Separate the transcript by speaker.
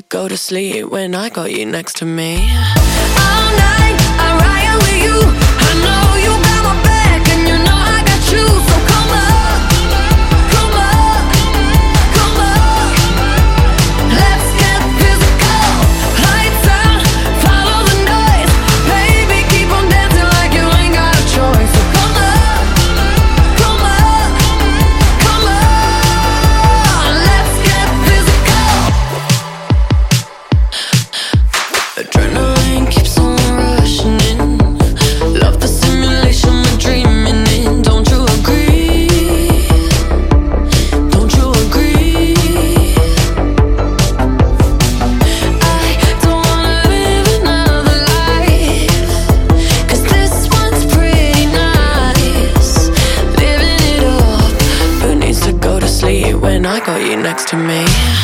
Speaker 1: to go to sleep when I got you next to me. All night, I riot with you. I know you. next to me.